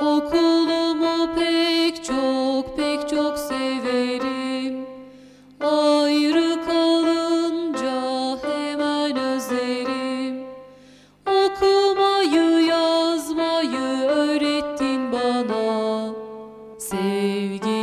Okulumu pek çok pek çok severim. Ayrı kalınca hemen özlerim. Okumayı yazmayı öğrettin bana. Sevgi